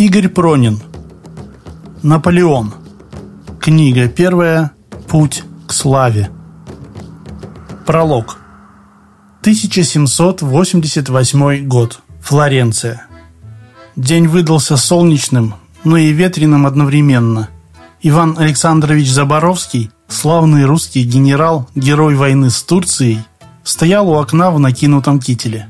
Игорь Пронин. Наполеон. Книга первая. Путь к славе. Пролог. 1788 год. Флоренция. День выдался солнечным, но и ветреным одновременно. Иван Александрович Заборовский, славный русский генерал, герой войны с Турцией, стоял у окна в накинутом кителе.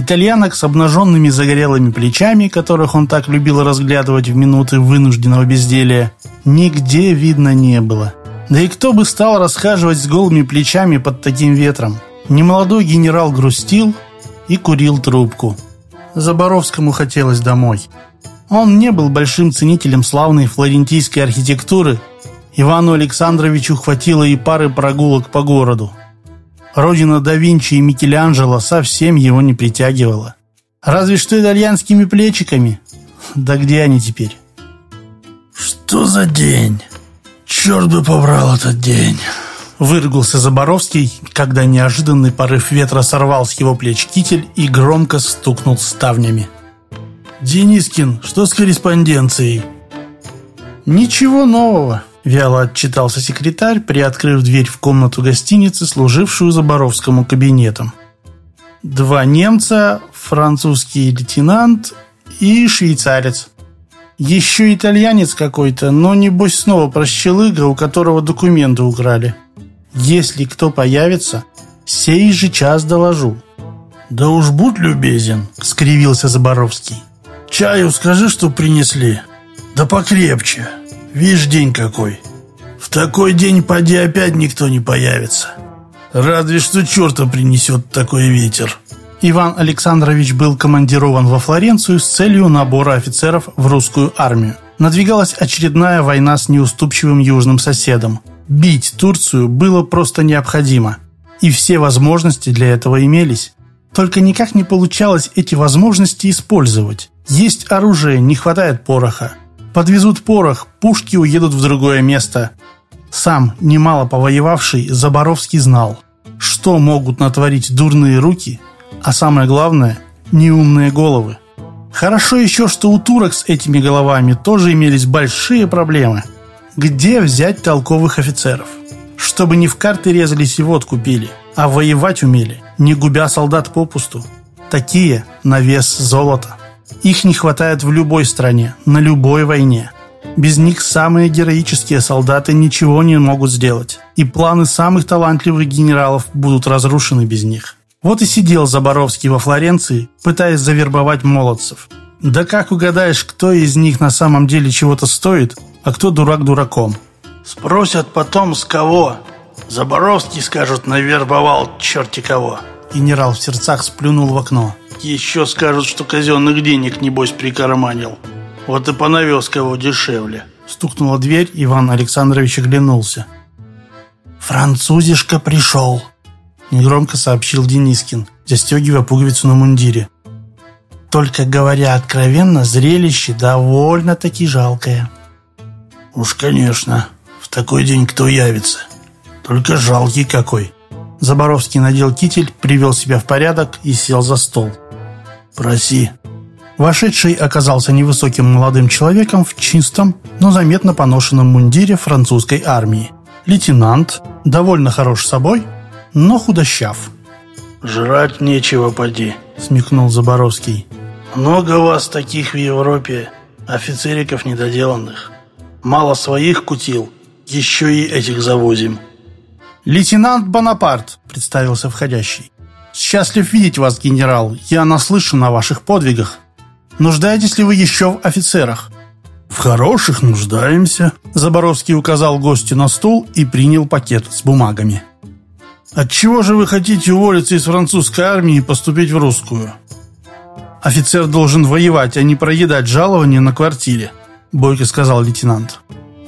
Итальянок с обнаженными загорелыми плечами, которых он так любил разглядывать в минуты вынужденного безделия, нигде видно не было. Да и кто бы стал расхаживать с голыми плечами под таким ветром? Немолодой генерал грустил и курил трубку. Заборовскому хотелось домой. Он не был большим ценителем славной флорентийской архитектуры. Ивану Александровичу хватило и пары прогулок по городу. Родина да Винчи и Микеланджело совсем его не притягивала. Разве что итальянскими плечиками. Да где они теперь? «Что за день? Черт бы побрал этот день!» Выргался Заборовский, когда неожиданный порыв ветра сорвал с его плеч китель и громко стукнул ставнями. «Денискин, что с корреспонденцией?» «Ничего нового», Вяло отчитался секретарь, приоткрыв дверь в комнату гостиницы, служившую Заборовскому кабинетом. Два немца, французский лейтенант и швейцарец. Еще итальянец какой-то, но небось снова прощелыга, у которого документы украли. Если кто появится, сей же час доложу. «Да уж будь любезен», — скривился Заборовский. «Чаю скажи, что принесли. Да покрепче». Вишь, день какой. В такой день поди опять никто не появится. Разве что черта принесет такой ветер. Иван Александрович был командирован во Флоренцию с целью набора офицеров в русскую армию. Надвигалась очередная война с неуступчивым южным соседом. Бить Турцию было просто необходимо. И все возможности для этого имелись. Только никак не получалось эти возможности использовать. Есть оружие, не хватает пороха. Подвезут порох, пушки уедут в другое место. Сам, немало повоевавший, Заборовский знал, что могут натворить дурные руки, а самое главное – неумные головы. Хорошо еще, что у турок с этими головами тоже имелись большие проблемы. Где взять толковых офицеров? Чтобы не в карты резались и водку пили, а воевать умели, не губя солдат попусту. Такие на вес золота. Их не хватает в любой стране, на любой войне. Без них самые героические солдаты ничего не могут сделать. И планы самых талантливых генералов будут разрушены без них. Вот и сидел Заборовский во Флоренции, пытаясь завербовать молодцев. Да как угадаешь, кто из них на самом деле чего-то стоит, а кто дурак дураком? Спросят потом, с кого. Заборовский, скажут, навербовал черти кого. Генерал в сердцах сплюнул в окно. Еще скажут, что казенных денег, небось, прикарманил. Вот и понавез кого дешевле. Стукнула дверь, Иван Александрович оглянулся. «Французишка пришел», — негромко сообщил Денискин, застегивая пуговицу на мундире. «Только, говоря откровенно, зрелище довольно-таки жалкое». «Уж, конечно, в такой день кто явится? Только жалкий какой». Заборовский надел китель, привел себя в порядок и сел за стол. «Проси». Вошедший оказался невысоким молодым человеком в чистом, но заметно поношенном мундире французской армии. Лейтенант, довольно хорош собой, но худощав. «Жрать нечего, поди», — смекнул Заборовский. «Много вас таких в Европе, офицериков недоделанных. Мало своих кутил, еще и этих завозим». «Лейтенант Бонапарт», — представился входящий. «Счастлив видеть вас, генерал. Я наслышан о ваших подвигах. Нуждаетесь ли вы еще в офицерах?» «В хороших нуждаемся», — Заборовский указал гостю на стул и принял пакет с бумагами. «Отчего же вы хотите уволиться из французской армии и поступить в русскую?» «Офицер должен воевать, а не проедать жалование на квартире», — бойко сказал лейтенант.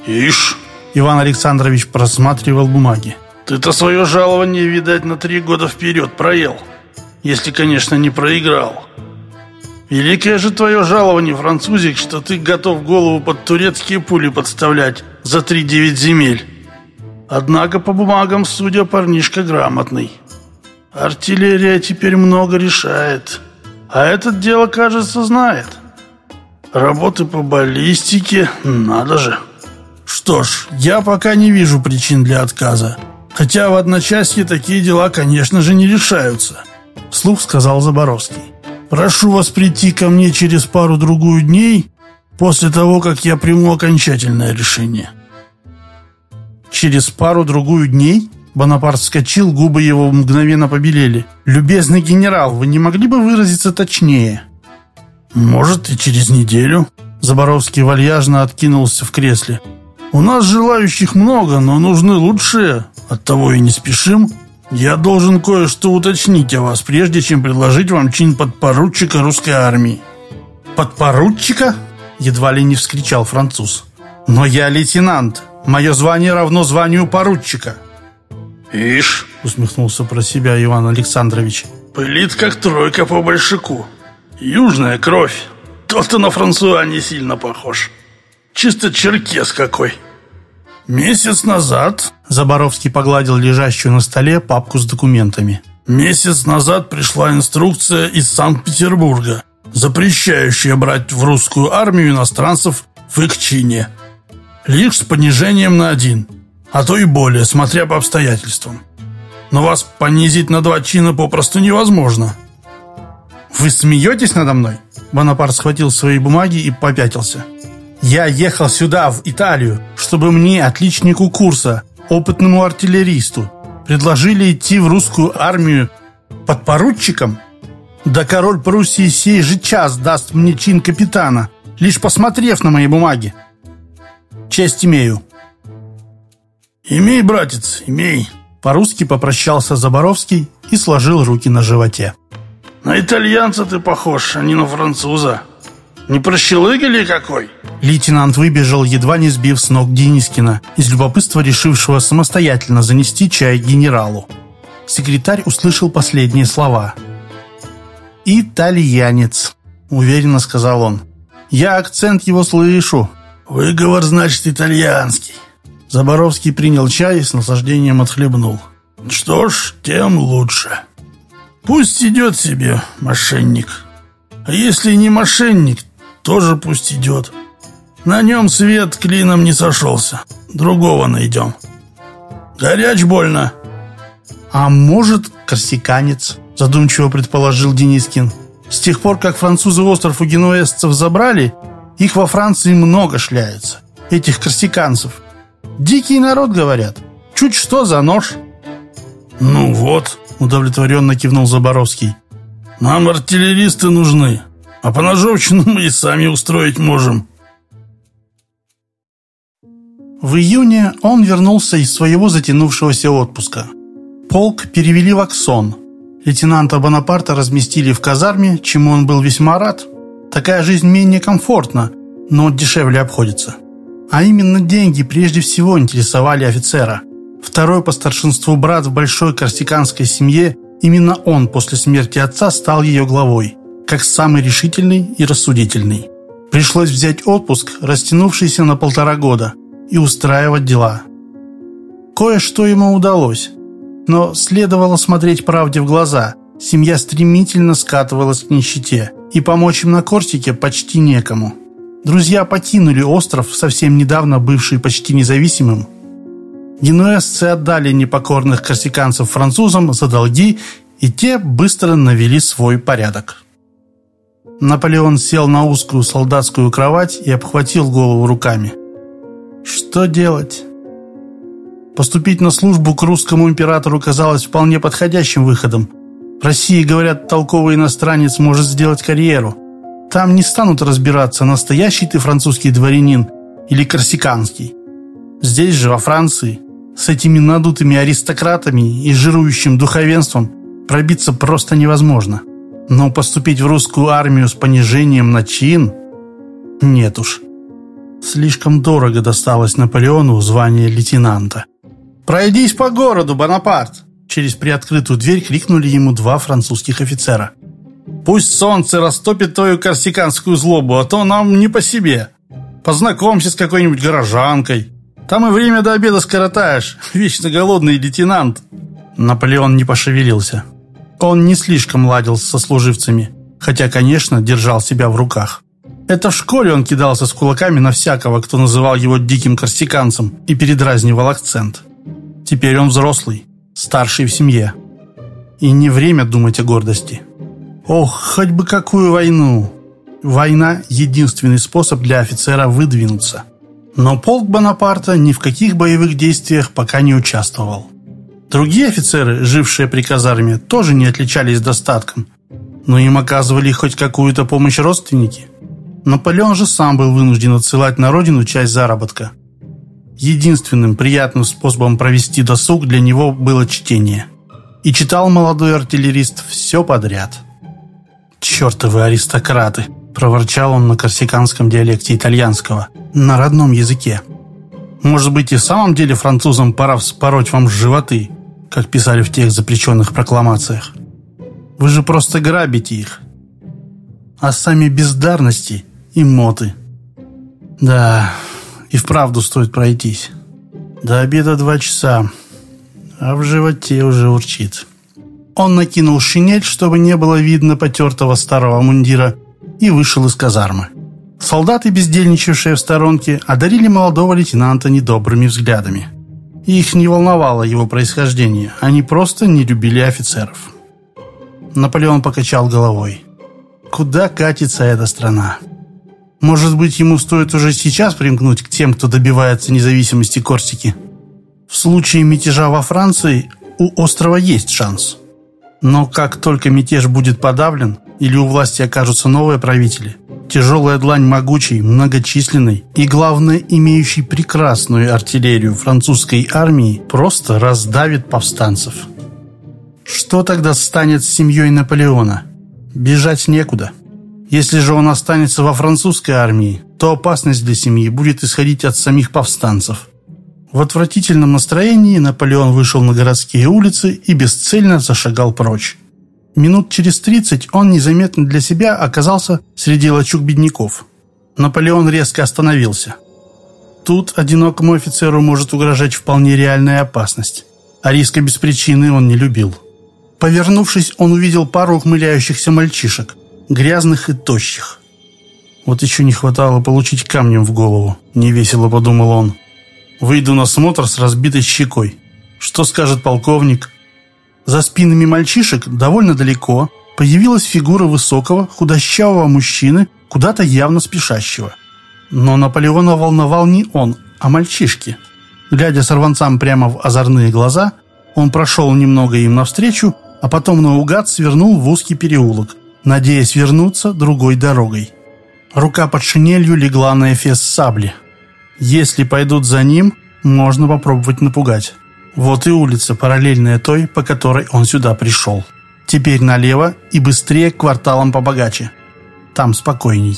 «Ишь!» Иван Александрович просматривал бумаги. Ты-то свое жалование, видать, на три года вперед проел. Если, конечно, не проиграл. Великое же твое жалование, французик, что ты готов голову под турецкие пули подставлять за три девять земель. Однако по бумагам, судя, парнишка грамотный. Артиллерия теперь много решает. А этот дело, кажется, знает. Работы по баллистике, надо же. Что ж, я пока не вижу причин для отказа. Хотя в одночасье такие дела, конечно же, не решаются. Слух сказал Заборовский. Прошу вас прийти ко мне через пару-другую дней, после того, как я приму окончательное решение. Через пару-другую дней Бонапарт вскочил, губы его мгновенно побелели. «Любезный генерал, вы не могли бы выразиться точнее?» «Может, и через неделю». Заборовский вальяжно откинулся в кресле. «У нас желающих много, но нужны лучшие. Оттого и не спешим. Я должен кое-что уточнить о вас, прежде чем предложить вам чин подпоручика русской армии». «Подпоручика?» Едва ли не вскричал француз. «Но я лейтенант. Мое звание равно званию поручика». «Ишь!» — усмехнулся про себя Иван Александрович. «Пылит, как тройка по большаку. Южная кровь. Тот-то на Франсуа не сильно похож. Чисто черкес какой». «Месяц назад...» — Заборовский погладил лежащую на столе папку с документами. «Месяц назад пришла инструкция из Санкт-Петербурга, запрещающая брать в русскую армию иностранцев в их чине. Лишь с понижением на один» а то и более, смотря по обстоятельствам. Но вас понизить на два чина попросту невозможно. Вы смеетесь надо мной? Бонапарт схватил свои бумаги и попятился. Я ехал сюда, в Италию, чтобы мне, отличнику курса, опытному артиллеристу, предложили идти в русскую армию под поручиком? Да король Пруссии сей же час даст мне чин капитана, лишь посмотрев на мои бумаги. Честь имею. «Имей, братец, имей!» По-русски попрощался Заборовский и сложил руки на животе. «На итальянца ты похож, а не на француза. Не прощелыгали какой?» Лейтенант выбежал, едва не сбив с ног Денискина, из любопытства решившего самостоятельно занести чай генералу. Секретарь услышал последние слова. «Итальянец», — уверенно сказал он. «Я акцент его слышу». «Выговор, значит, итальянский». Заборовский принял чай и с наслаждением отхлебнул. «Что ж, тем лучше. Пусть идет себе, мошенник. А если не мошенник, тоже пусть идет. На нем свет клином не сошелся. Другого найдем. Горяч больно». «А может, корсиканец?» задумчиво предположил Денискин. «С тех пор, как французы остров у генуэзцев забрали, их во Франции много шляется, этих корсиканцев. Дикий народ, говорят. Чуть что за нож. Ну вот, удовлетворенно кивнул Заборовский. Нам артиллеристы нужны, а по ножовщину мы и сами устроить можем. В июне он вернулся из своего затянувшегося отпуска. Полк перевели в Аксон. Лейтенанта Бонапарта разместили в казарме, чему он был весьма рад. Такая жизнь менее комфортна, но дешевле обходится. А именно деньги прежде всего интересовали офицера. Второй по старшинству брат в большой корсиканской семье, именно он после смерти отца стал ее главой, как самый решительный и рассудительный. Пришлось взять отпуск, растянувшийся на полтора года, и устраивать дела. Кое-что ему удалось, но следовало смотреть правде в глаза. Семья стремительно скатывалась к нищете, и помочь им на Корсике почти некому. Друзья покинули остров, совсем недавно бывший почти независимым. Генуэзцы отдали непокорных корсиканцев французам за долги, и те быстро навели свой порядок. Наполеон сел на узкую солдатскую кровать и обхватил голову руками. Что делать? Поступить на службу к русскому императору казалось вполне подходящим выходом. В России, говорят, толковый иностранец может сделать карьеру. Там не станут разбираться, настоящий ты французский дворянин или корсиканский. Здесь же, во Франции, с этими надутыми аристократами и жирующим духовенством пробиться просто невозможно. Но поступить в русскую армию с понижением на чин? Нет уж. Слишком дорого досталось Наполеону звание лейтенанта. «Пройдись по городу, Бонапарт!» Через приоткрытую дверь крикнули ему два французских офицера. Пусть солнце растопит твою корсиканскую злобу, а то нам не по себе. Познакомься с какой-нибудь горожанкой. Там и время до обеда скоротаешь, вечно голодный лейтенант». Наполеон не пошевелился. Он не слишком ладил со служивцами, хотя, конечно, держал себя в руках. Это в школе он кидался с кулаками на всякого, кто называл его диким корсиканцем и передразнивал акцент. Теперь он взрослый, старший в семье. И не время думать о гордости. Ох, хоть бы какую войну! Война – единственный способ для офицера выдвинуться. Но полк Бонапарта ни в каких боевых действиях пока не участвовал. Другие офицеры, жившие при казарме, тоже не отличались достатком, но им оказывали хоть какую-то помощь родственники. Наполеон же сам был вынужден отсылать на родину часть заработка. Единственным приятным способом провести досуг для него было чтение. И читал молодой артиллерист все подряд. «Чертовы аристократы!» – проворчал он на корсиканском диалекте итальянского, на родном языке. «Может быть, и в самом деле французам пора вспороть вам животы, как писали в тех запрещенных прокламациях? Вы же просто грабите их. А сами бездарности и моты. Да, и вправду стоит пройтись. До обеда два часа, а в животе уже урчит. Он накинул шинель, чтобы не было видно потертого старого мундира, и вышел из казармы. Солдаты, бездельничавшие в сторонке, одарили молодого лейтенанта недобрыми взглядами. Их не волновало его происхождение, они просто не любили офицеров. Наполеон покачал головой. Куда катится эта страна? Может быть, ему стоит уже сейчас примкнуть к тем, кто добивается независимости Корсики? В случае мятежа во Франции у острова есть шанс. Но как только мятеж будет подавлен или у власти окажутся новые правители, тяжелая длань могучей, многочисленной и, главное, имеющей прекрасную артиллерию французской армии просто раздавит повстанцев. Что тогда станет с семьей Наполеона? Бежать некуда. Если же он останется во французской армии, то опасность для семьи будет исходить от самих повстанцев. В отвратительном настроении Наполеон вышел на городские улицы и бесцельно зашагал прочь. Минут через тридцать он незаметно для себя оказался среди лачуг бедняков. Наполеон резко остановился. Тут одинокому офицеру может угрожать вполне реальная опасность, а риска без причины он не любил. Повернувшись, он увидел пару ухмыляющихся мальчишек грязных и тощих. Вот еще не хватало получить камнем в голову, невесело подумал он. Выйду на смотр с разбитой щекой. Что скажет полковник? За спинами мальчишек довольно далеко появилась фигура высокого, худощавого мужчины, куда-то явно спешащего. Но Наполеона волновал не он, а мальчишки. Глядя сорванцам прямо в озорные глаза, он прошел немного им навстречу, а потом наугад свернул в узкий переулок, надеясь вернуться другой дорогой. Рука под шинелью легла на эфес сабли. Если пойдут за ним, можно попробовать напугать. Вот и улица, параллельная той, по которой он сюда пришел. Теперь налево и быстрее к кварталам побогаче. Там спокойней.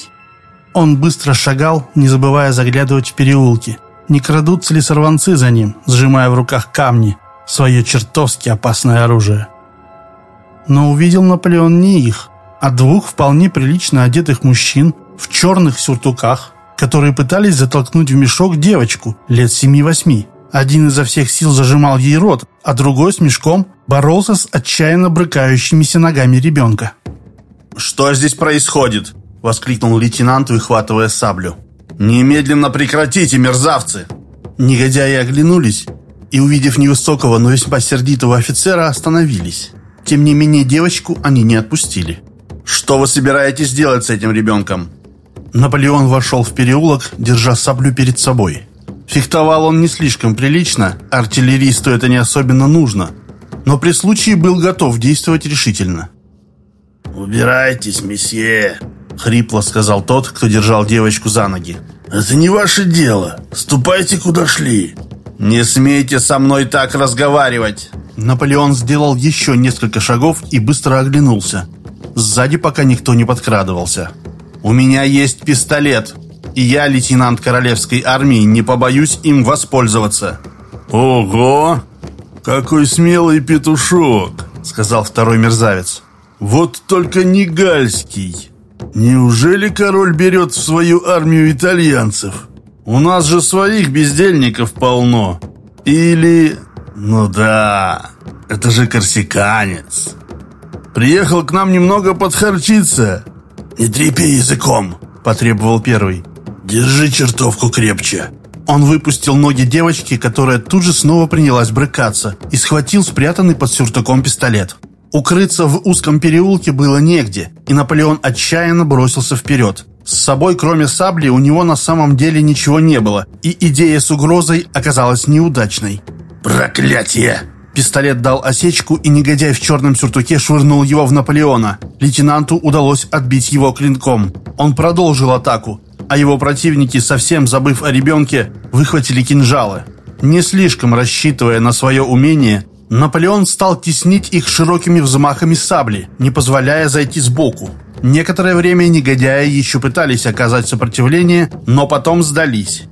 Он быстро шагал, не забывая заглядывать в переулки. Не крадутся ли сорванцы за ним, сжимая в руках камни, свое чертовски опасное оружие. Но увидел Наполеон не их, а двух вполне прилично одетых мужчин в черных сюртуках, которые пытались затолкнуть в мешок девочку лет семи-восьми. Один изо всех сил зажимал ей рот, а другой с мешком боролся с отчаянно брыкающимися ногами ребенка. «Что здесь происходит?» – воскликнул лейтенант, выхватывая саблю. «Немедленно прекратите, мерзавцы!» Негодяи оглянулись и, увидев невысокого, но весьма сердитого офицера, остановились. Тем не менее, девочку они не отпустили. «Что вы собираетесь делать с этим ребенком?» Наполеон вошел в переулок, держа саблю перед собой. Фехтовал он не слишком прилично, артиллеристу это не особенно нужно, но при случае был готов действовать решительно. «Убирайтесь, месье», — хрипло сказал тот, кто держал девочку за ноги. «Это не ваше дело. Ступайте, куда шли». «Не смейте со мной так разговаривать!» Наполеон сделал еще несколько шагов и быстро оглянулся. Сзади пока никто не подкрадывался. «У меня есть пистолет, и я, лейтенант Королевской армии, не побоюсь им воспользоваться». «Ого! Какой смелый петушок!» — сказал второй мерзавец. «Вот только не гальский. Неужели король берет в свою армию итальянцев? У нас же своих бездельников полно. Или ну да, это же корсиканец. Приехал к нам немного подхарчиться. Не трепи языком, потребовал первый. «Держи чертовку крепче». Он выпустил ноги девочки, которая тут же снова принялась брыкаться, и схватил спрятанный под сюртуком пистолет. Укрыться в узком переулке было негде, и Наполеон отчаянно бросился вперед. С собой, кроме сабли, у него на самом деле ничего не было, и идея с угрозой оказалась неудачной. «Проклятие!» Пистолет дал осечку, и негодяй в черном сюртуке швырнул его в Наполеона. Лейтенанту удалось отбить его клинком. Он продолжил атаку, а его противники, совсем забыв о ребенке, выхватили кинжалы. Не слишком рассчитывая на свое умение, Наполеон стал теснить их широкими взмахами сабли, не позволяя зайти сбоку. Некоторое время негодяи еще пытались оказать сопротивление, но потом сдались.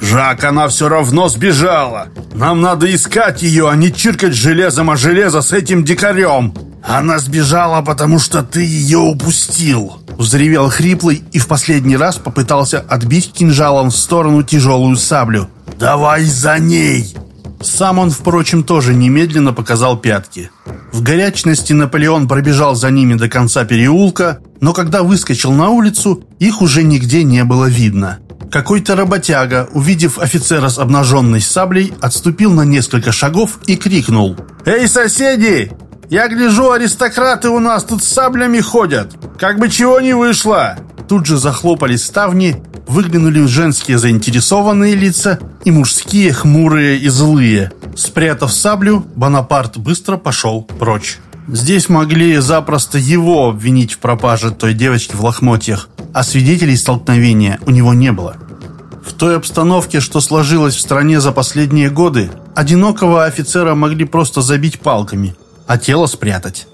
«Жак, она все равно сбежала! Нам надо искать ее, а не чиркать железом о железо с этим дикарем!» «Она сбежала, потому что ты ее упустил!» Взревел хриплый и в последний раз попытался отбить кинжалом в сторону тяжелую саблю. «Давай за ней!» Сам он, впрочем, тоже немедленно показал пятки. В горячности Наполеон пробежал за ними до конца переулка, но когда выскочил на улицу, их уже нигде не было видно. Какой-то работяга, увидев офицера с обнаженной саблей, отступил на несколько шагов и крикнул «Эй, соседи! Я гляжу, аристократы у нас тут с саблями ходят! Как бы чего не вышло!» Тут же захлопали ставни, выглянули женские заинтересованные лица и мужские хмурые и злые. Спрятав саблю, Бонапарт быстро пошел прочь. Здесь могли запросто его обвинить в пропаже той девочки в лохмотьях, а свидетелей столкновения у него не было. В той обстановке, что сложилось в стране за последние годы, одинокого офицера могли просто забить палками, а тело спрятать.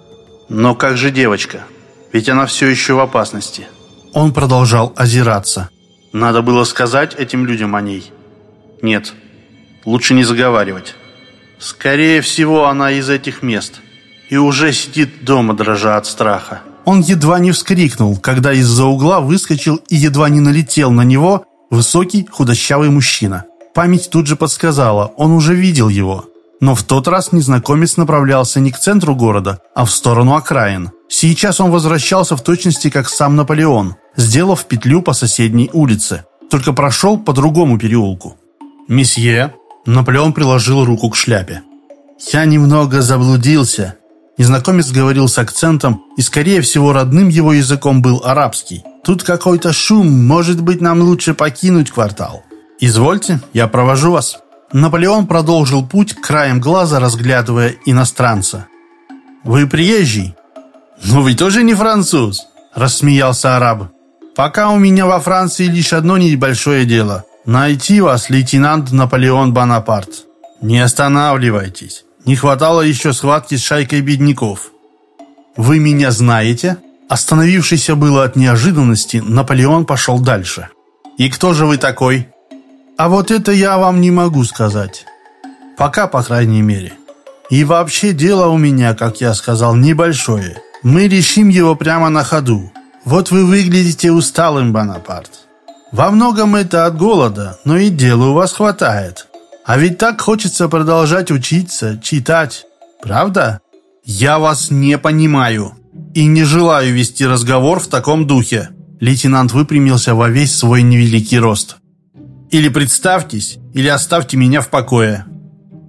Но как же девочка? Ведь она все еще в опасности. Он продолжал озираться. Надо было сказать этим людям о ней. Нет, лучше не заговаривать. Скорее всего, она из этих мест. И уже сидит дома, дрожа от страха. Он едва не вскрикнул, когда из-за угла выскочил и едва не налетел на него высокий худощавый мужчина. Память тут же подсказала, он уже видел его. Но в тот раз незнакомец направлялся не к центру города, а в сторону окраин. Сейчас он возвращался в точности как сам Наполеон, сделав петлю по соседней улице, только прошел по другому переулку. «Месье?» Наполеон приложил руку к шляпе. «Я немного заблудился». Незнакомец говорил с акцентом, и, скорее всего, родным его языком был арабский. «Тут какой-то шум, может быть, нам лучше покинуть квартал». «Извольте, я провожу вас». Наполеон продолжил путь, краем глаза разглядывая иностранца. «Вы приезжий?» «Но вы тоже не француз?» – рассмеялся араб. «Пока у меня во Франции лишь одно небольшое дело – найти вас, лейтенант Наполеон Бонапарт. Не останавливайтесь. Не хватало еще схватки с шайкой бедняков». «Вы меня знаете?» Остановившийся было от неожиданности, Наполеон пошел дальше. «И кто же вы такой?» «А вот это я вам не могу сказать. Пока, по крайней мере. И вообще дело у меня, как я сказал, небольшое. Мы решим его прямо на ходу. Вот вы выглядите усталым, Бонапарт. Во многом это от голода, но и дела у вас хватает. А ведь так хочется продолжать учиться, читать. Правда? Я вас не понимаю. И не желаю вести разговор в таком духе. Лейтенант выпрямился во весь свой невеликий рост. Или представьтесь, или оставьте меня в покое.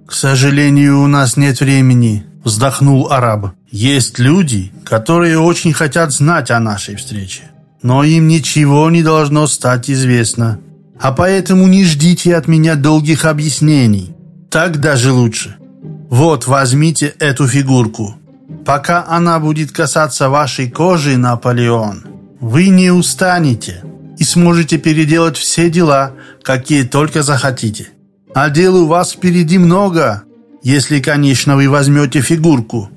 К сожалению, у нас нет времени, вздохнул араб. Есть люди, которые очень хотят знать о нашей встрече, но им ничего не должно стать известно. А поэтому не ждите от меня долгих объяснений. Так даже лучше. Вот, возьмите эту фигурку. Пока она будет касаться вашей кожи, Наполеон, вы не устанете и сможете переделать все дела, какие только захотите. А дел у вас впереди много, если, конечно, вы возьмете фигурку.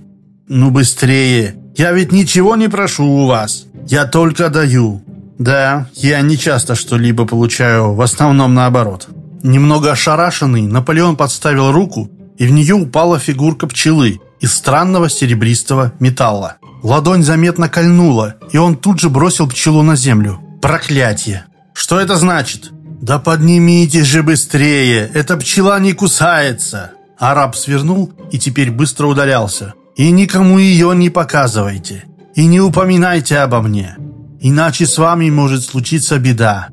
«Ну быстрее! Я ведь ничего не прошу у вас. Я только даю». «Да, я не часто что-либо получаю, в основном наоборот». Немного ошарашенный, Наполеон подставил руку, и в нее упала фигурка пчелы из странного серебристого металла. Ладонь заметно кольнула, и он тут же бросил пчелу на землю. «Проклятие! Что это значит?» «Да поднимитесь же быстрее! Эта пчела не кусается!» Араб свернул и теперь быстро удалялся. И никому ее не показывайте. И не упоминайте обо мне. Иначе с вами может случиться беда».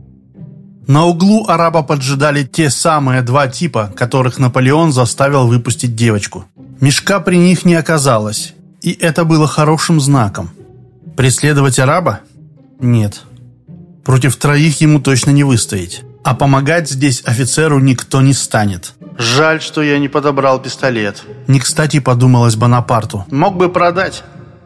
На углу араба поджидали те самые два типа, которых Наполеон заставил выпустить девочку. Мешка при них не оказалось, и это было хорошим знаком. Преследовать араба? Нет. Против троих ему точно не выстоять. А помогать здесь офицеру никто не станет. Жаль, что я не подобрал пистолет. Не кстати подумалось Бонапарту. Мог бы продать.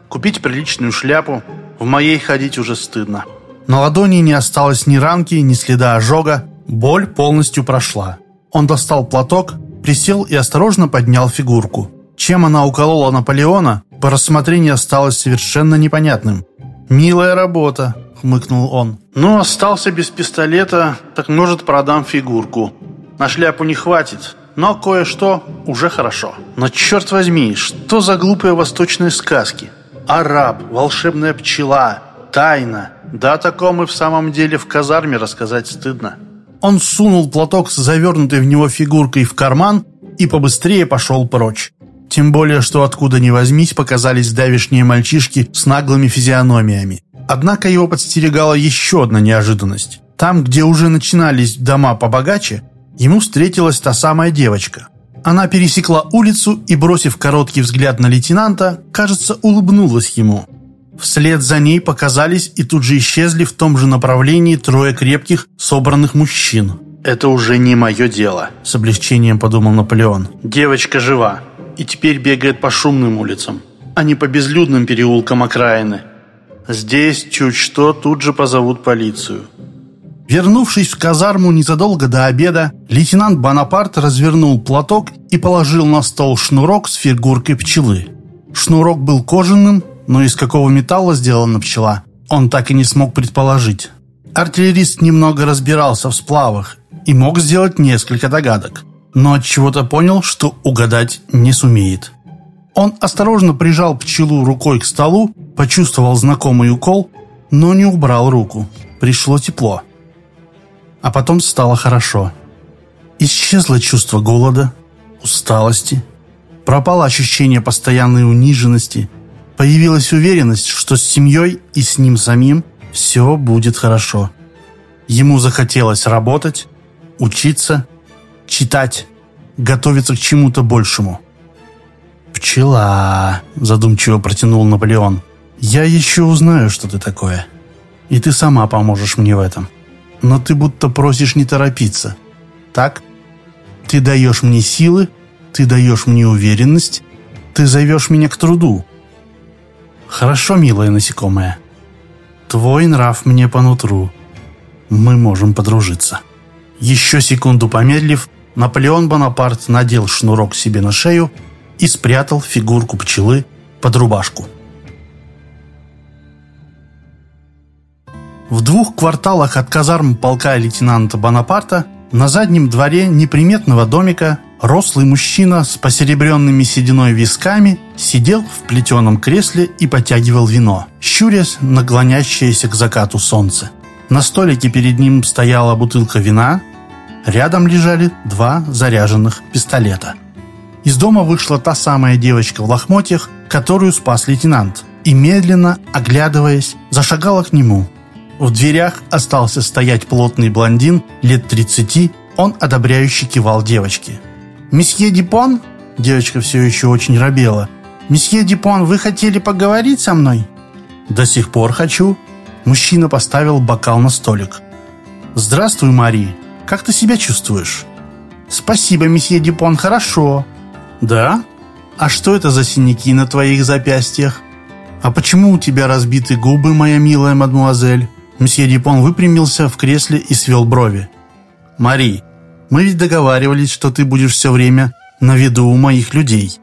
Купить приличную шляпу. В моей ходить уже стыдно. На ладони не осталось ни ранки, ни следа ожога. Боль полностью прошла. Он достал платок, присел и осторожно поднял фигурку. Чем она уколола Наполеона, по рассмотрению осталось совершенно непонятным. «Милая работа», — хмыкнул он. «Ну, остался без пистолета, так, может, продам фигурку. На шляпу не хватит, но кое-что уже хорошо. Но черт возьми, что за глупые восточные сказки? Араб, волшебная пчела, тайна. Да, таком и в самом деле в казарме рассказать стыдно». Он сунул платок с завернутой в него фигуркой в карман и побыстрее пошел прочь. Тем более, что откуда ни возьмись, показались давишние мальчишки с наглыми физиономиями. Однако его подстерегала еще одна неожиданность. Там, где уже начинались дома побогаче, ему встретилась та самая девочка. Она пересекла улицу и, бросив короткий взгляд на лейтенанта, кажется, улыбнулась ему. Вслед за ней показались и тут же исчезли в том же направлении трое крепких, собранных мужчин. «Это уже не мое дело», — с облегчением подумал Наполеон. «Девочка жива и теперь бегает по шумным улицам, а не по безлюдным переулкам окраины. Здесь чуть что тут же позовут полицию. Вернувшись в казарму незадолго до обеда, лейтенант Бонапарт развернул платок и положил на стол шнурок с фигуркой пчелы. Шнурок был кожаным, но из какого металла сделана пчела, он так и не смог предположить. Артиллерист немного разбирался в сплавах и мог сделать несколько догадок но от чего-то понял, что угадать не сумеет. Он осторожно прижал пчелу рукой к столу, почувствовал знакомый укол, но не убрал руку. Пришло тепло. А потом стало хорошо. Исчезло чувство голода, усталости, пропало ощущение постоянной униженности, появилась уверенность, что с семьей и с ним самим все будет хорошо. Ему захотелось работать, учиться читать, готовиться к чему-то большему. «Пчела», — задумчиво протянул Наполеон. «Я еще узнаю, что ты такое. И ты сама поможешь мне в этом. Но ты будто просишь не торопиться. Так? Ты даешь мне силы, ты даешь мне уверенность, ты зовешь меня к труду. Хорошо, милая насекомая. Твой нрав мне по нутру. Мы можем подружиться». Еще секунду помедлив, Наполеон Бонапарт надел шнурок себе на шею и спрятал фигурку пчелы под рубашку. В двух кварталах от казарм полка лейтенанта Бонапарта на заднем дворе неприметного домика рослый мужчина с посеребренными сединой висками сидел в плетеном кресле и потягивал вино, щурясь на клонящееся к закату солнце. На столике перед ним стояла бутылка вина, Рядом лежали два заряженных пистолета. Из дома вышла та самая девочка в лохмотьях, которую спас лейтенант, и медленно, оглядываясь, зашагала к нему. В дверях остался стоять плотный блондин лет 30, он одобряюще кивал девочке. «Месье Дипон?» Девочка все еще очень робела. «Месье Дипон, вы хотели поговорить со мной?» «До сих пор хочу». Мужчина поставил бокал на столик. «Здравствуй, Мари. Как ты себя чувствуешь?» «Спасибо, месье Дюпон, хорошо». «Да? А что это за синяки на твоих запястьях?» «А почему у тебя разбиты губы, моя милая мадмуазель?» Месье Дюпон выпрямился в кресле и свел брови. «Мари, мы ведь договаривались, что ты будешь все время на виду у моих людей».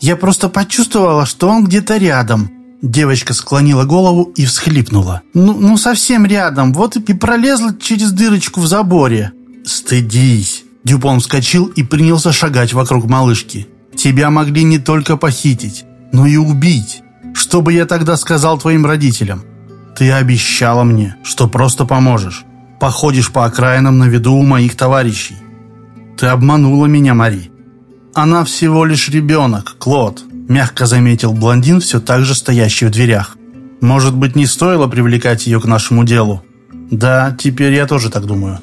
«Я просто почувствовала, что он где-то рядом», Девочка склонила голову и всхлипнула. «Ну, ну совсем рядом, вот и пролезла через дырочку в заборе». «Стыдись!» Дюпон вскочил и принялся шагать вокруг малышки. «Тебя могли не только похитить, но и убить. Что бы я тогда сказал твоим родителям? Ты обещала мне, что просто поможешь. Походишь по окраинам на виду у моих товарищей. Ты обманула меня, Мари. Она всего лишь ребенок, Клод мягко заметил блондин, все так же стоящий в дверях. Может быть, не стоило привлекать ее к нашему делу? Да, теперь я тоже так думаю.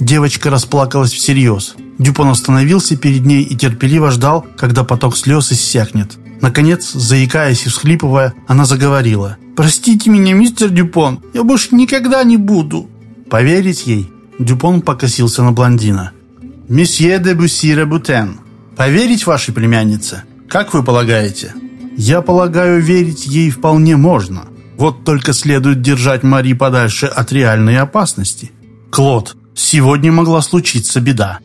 Девочка расплакалась всерьез. Дюпон остановился перед ней и терпеливо ждал, когда поток слез иссякнет. Наконец, заикаясь и всхлипывая, она заговорила. «Простите меня, мистер Дюпон, я больше никогда не буду». Поверить ей? Дюпон покосился на блондина. «Месье де Буссире Бутен, поверить вашей племяннице? Как вы полагаете?» «Я полагаю, верить ей вполне можно. Вот только следует держать Мари подальше от реальной опасности. Клод, сегодня могла случиться беда».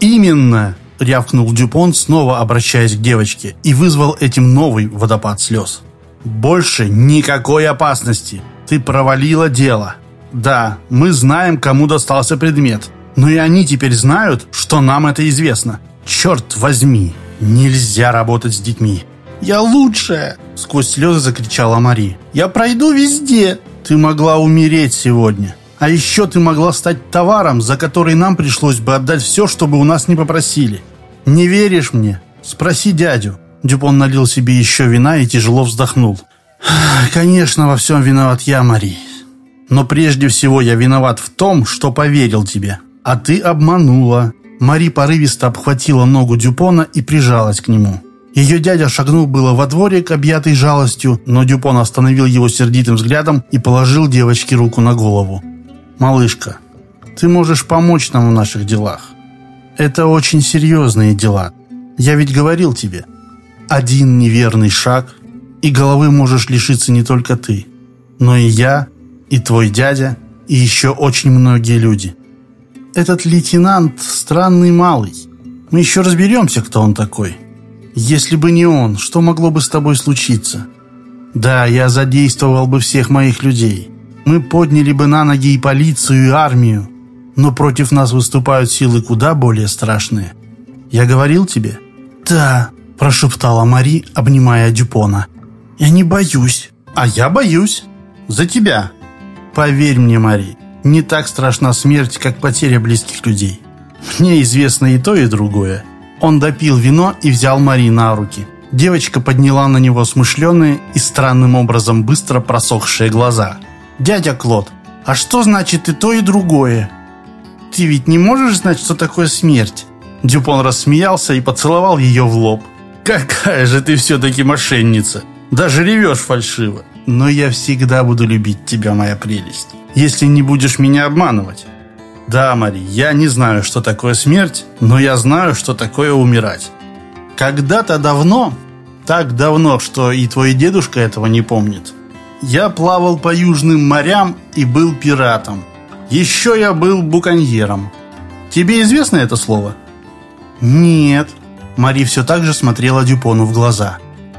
«Именно!» — рявкнул Дюпон, снова обращаясь к девочке, и вызвал этим новый водопад слез. «Больше никакой опасности. Ты провалила дело. Да, мы знаем, кому достался предмет, но и они теперь знают, что нам это известно. Черт возьми, нельзя работать с детьми. «Я лучшая!» — сквозь слезы закричала Мари. «Я пройду везде!» «Ты могла умереть сегодня. А еще ты могла стать товаром, за который нам пришлось бы отдать все, чтобы у нас не попросили. Не веришь мне? Спроси дядю». Дюпон налил себе еще вина и тяжело вздохнул. «Конечно, во всем виноват я, Мари. Но прежде всего я виноват в том, что поверил тебе. А ты обманула». Мари порывисто обхватила ногу Дюпона и прижалась к нему. Ее дядя шагнул было во дворик, объятый жалостью, но Дюпон остановил его сердитым взглядом и положил девочке руку на голову. «Малышка, ты можешь помочь нам в наших делах. Это очень серьезные дела. Я ведь говорил тебе. Один неверный шаг, и головы можешь лишиться не только ты, но и я, и твой дядя, и еще очень многие люди. Этот лейтенант странный малый. Мы еще разберемся, кто он такой». Если бы не он, что могло бы с тобой случиться? Да, я задействовал бы всех моих людей. Мы подняли бы на ноги и полицию, и армию. Но против нас выступают силы куда более страшные. Я говорил тебе? Да, прошептала Мари, обнимая Дюпона. Я не боюсь. А я боюсь. За тебя. Поверь мне, Мари, не так страшна смерть, как потеря близких людей. Мне известно и то, и другое. Он допил вино и взял Мари на руки. Девочка подняла на него смышленые и странным образом быстро просохшие глаза. «Дядя Клод, а что значит и то, и другое? Ты ведь не можешь знать, что такое смерть?» Дюпон рассмеялся и поцеловал ее в лоб. «Какая же ты все-таки мошенница! Даже ревешь фальшиво! Но я всегда буду любить тебя, моя прелесть, если не будешь меня обманывать. Да, Мари, я не знаю, что такое смерть, но я знаю, что такое умирать. Когда-то давно, так давно, что и твой дедушка этого не помнит, я плавал по южным морям и был пиратом. Еще я был буконьером. Тебе известно это слово? Нет. Мари все так же смотрела Дюпону в глаза.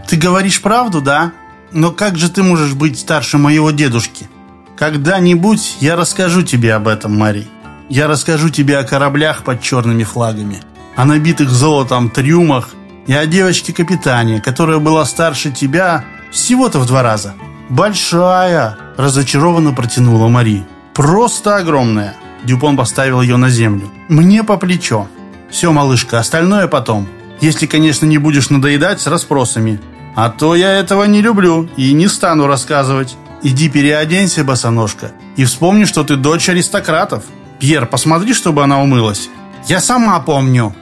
Ты говоришь правду, да? Но как же ты можешь быть старше моего дедушки? Когда-нибудь я расскажу тебе об этом, Мари. Я расскажу тебе о кораблях под черными флагами, о набитых золотом трюмах и о девочке-капитане, которая была старше тебя всего-то в два раза. «Большая!» – разочарованно протянула Мари. «Просто огромная!» Дюпон поставил ее на землю. «Мне по плечо. Все, малышка, остальное потом. Если, конечно, не будешь надоедать с расспросами. А то я этого не люблю и не стану рассказывать. Иди переоденься, босоножка, и вспомни, что ты дочь аристократов». «Пьер, посмотри, чтобы она умылась». «Я сама помню».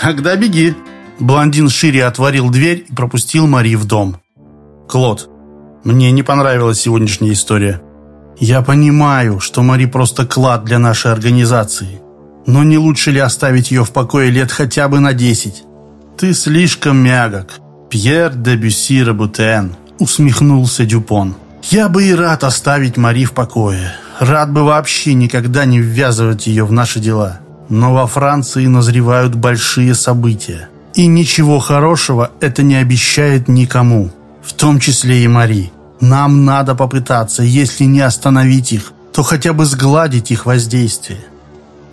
«Тогда беги». Блондин шире отворил дверь и пропустил Мари в дом. «Клод, мне не понравилась сегодняшняя история. Я понимаю, что Мари просто клад для нашей организации. Но не лучше ли оставить ее в покое лет хотя бы на десять? Ты слишком мягок. Пьер де Бюсси Рабутен», усмехнулся Дюпон. «Я бы и рад оставить Мари в покое. Рад бы вообще никогда не ввязывать ее в наши дела. Но во Франции назревают большие события. И ничего хорошего это не обещает никому, в том числе и Мари. Нам надо попытаться, если не остановить их, то хотя бы сгладить их воздействие.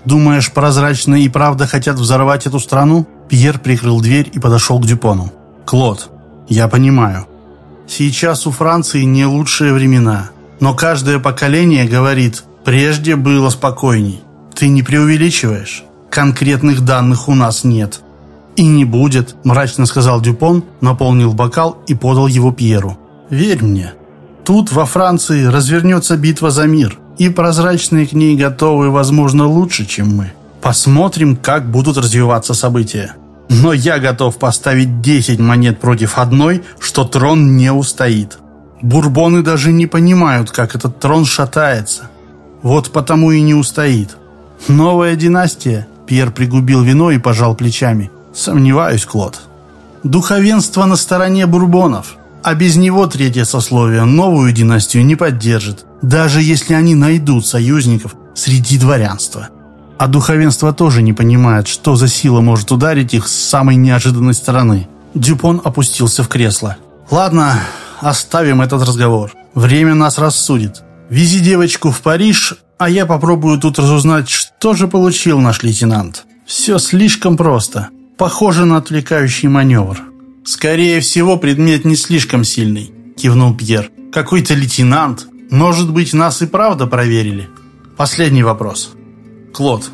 Думаешь, прозрачные и правда хотят взорвать эту страну? Пьер прикрыл дверь и подошел к Дюпону. Клод, я понимаю. Сейчас у Франции не лучшие времена. Но каждое поколение говорит, прежде было спокойней. Ты не преувеличиваешь. Конкретных данных у нас нет. И не будет, мрачно сказал Дюпон, наполнил бокал и подал его Пьеру. Верь мне. Тут, во Франции, развернется битва за мир, и прозрачные к ней готовы, возможно, лучше, чем мы. Посмотрим, как будут развиваться события. Но я готов поставить 10 монет против одной, что трон не устоит. Бурбоны даже не понимают, как этот трон шатается. Вот потому и не устоит. Новая династия. Пьер пригубил вино и пожал плечами. Сомневаюсь, Клод. Духовенство на стороне бурбонов. А без него третье сословие новую династию не поддержит, даже если они найдут союзников среди дворянства. А духовенство тоже не понимает, что за сила может ударить их с самой неожиданной стороны. Дюпон опустился в кресло. «Ладно, оставим этот разговор. Время нас рассудит. Вези девочку в Париж, а я попробую тут разузнать, что же получил наш лейтенант. Все слишком просто. Похоже на отвлекающий маневр». «Скорее всего, предмет не слишком сильный», – кивнул Пьер. «Какой-то лейтенант. Может быть, нас и правда проверили?» «Последний вопрос. Клод,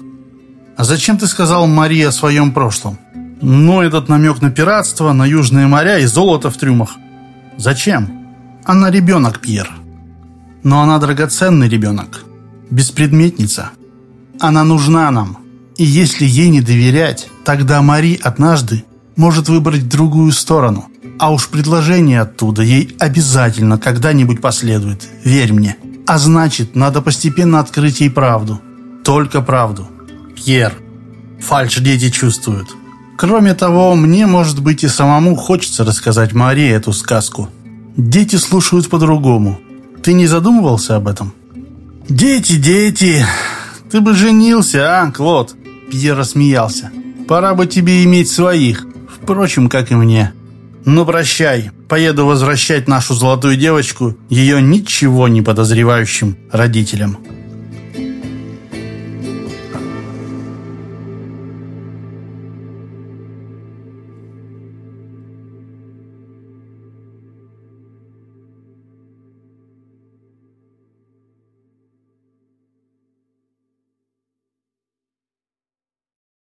а зачем ты сказал Марии о своем прошлом? Ну, этот намек на пиратство, на южные моря и золото в трюмах. Зачем? Она ребенок, Пьер. Но она драгоценный ребенок. Беспредметница. Она нужна нам. И если ей не доверять, тогда Мари однажды может выбрать другую сторону. А уж предложение оттуда ей обязательно когда-нибудь последует. Верь мне. А значит, надо постепенно открыть ей правду. Только правду. Пьер. Фальш дети чувствуют. Кроме того, мне, может быть, и самому хочется рассказать Марии эту сказку. Дети слушают по-другому. Ты не задумывался об этом? Дети, дети. Ты бы женился, а, Клод? Пьер рассмеялся. Пора бы тебе иметь своих. Впрочем, как и мне. Ну, прощай. Поеду возвращать нашу золотую девочку ее ничего не подозревающим родителям.